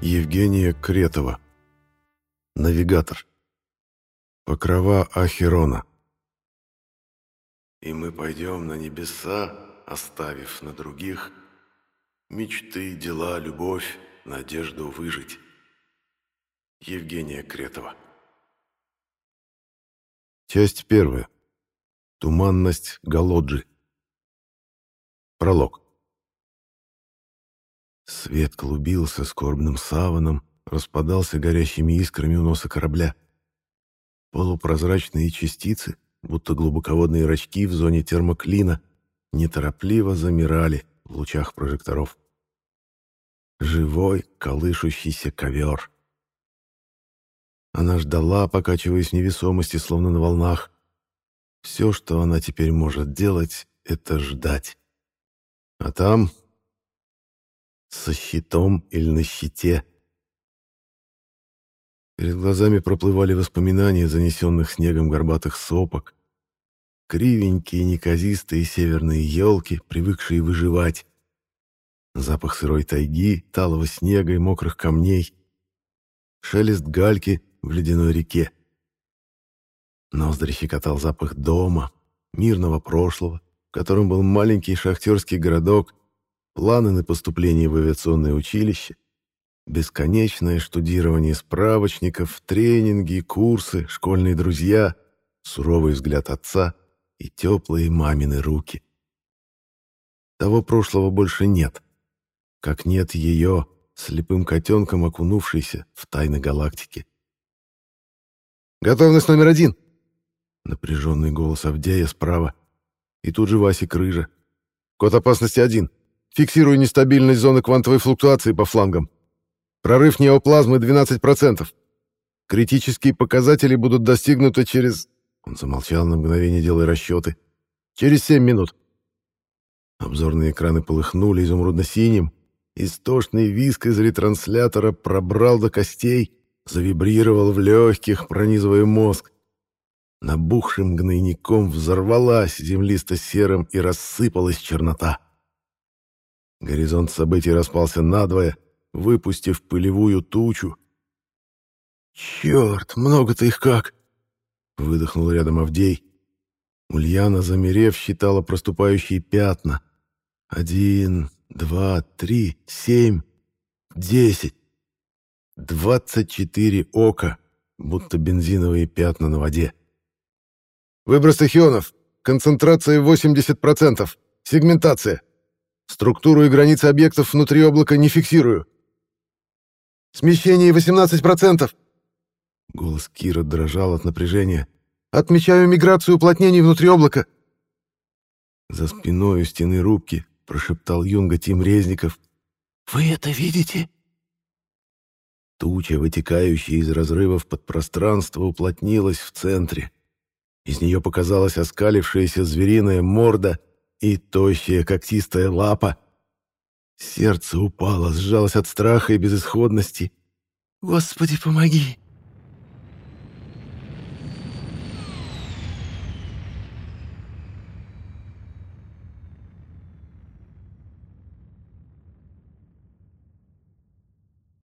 Евгения Кретова. Навигатор. Покрова Ахерона. И мы пойдем на небеса, оставив на других мечты, дела, любовь, надежду выжить. Евгения Кретова. Часть первая. Туманность Галоджи. Пролог. Свет клубился скорбным саваном, распадался горящими искрами у носа корабля. Полупрозрачные частицы, будто глубоководные рачки в зоне термоклина, неторопливо замирали в лучах прожекторов. Живой, колышущийся ковер. Она ждала, покачиваясь в невесомости, словно на волнах. Все, что она теперь может делать, — это ждать. А там, со щитом или на щите. Перед глазами проплывали воспоминания занесенных снегом горбатых сопок, кривенькие неказистые северные елки, привыкшие выживать, запах сырой тайги, талого снега и мокрых камней, шелест гальки в ледяной реке. Ноздри щекотал запах дома, мирного прошлого, в котором был маленький шахтерский городок планы на поступление в авиационное училище, бесконечное штудирование справочников, тренинги, курсы, школьные друзья, суровый взгляд отца и теплые мамины руки. Того прошлого больше нет, как нет ее, слепым котенком окунувшейся в тайны галактики. «Готовность номер один!» Напряженный голос Авдея справа. И тут же Васик Рыжа. «Код опасности один. Фиксирую нестабильность зоны квантовой флуктуации по флангам. Прорыв неоплазмы 12%. Критические показатели будут достигнуты через... Он замолчал на мгновение, делая расчеты. Через 7 минут. Обзорные экраны полыхнули изумрудно-синим. Истошный виск из ретранслятора пробрал до костей, завибрировал в легких, пронизывая мозг. Набухшим гнойником взорвалась землисто-серым и рассыпалась чернота. Горизонт событий распался надвое, выпустив пылевую тучу. «Черт, много-то их как!» — выдохнул рядом Авдей. Ульяна, замерев, считала проступающие пятна. «Один, два, три, семь, десять, двадцать четыре ока, будто бензиновые пятна на воде. «Выброс тахионов! Концентрация 80%! Сегментация!» Структуру и границы объектов внутри облака не фиксирую. Смещение 18%. Голос Кира дрожал от напряжения. Отмечаю миграцию уплотнений внутри облака. За спиной у стены рубки прошептал Юнга Тим Резников. «Вы это видите?» Туча, вытекающая из разрывов подпространства, уплотнилась в центре. Из нее показалась оскалившаяся звериная морда и тощая когтистая лапа. Сердце упало, сжалось от страха и безысходности. «Господи, помоги!»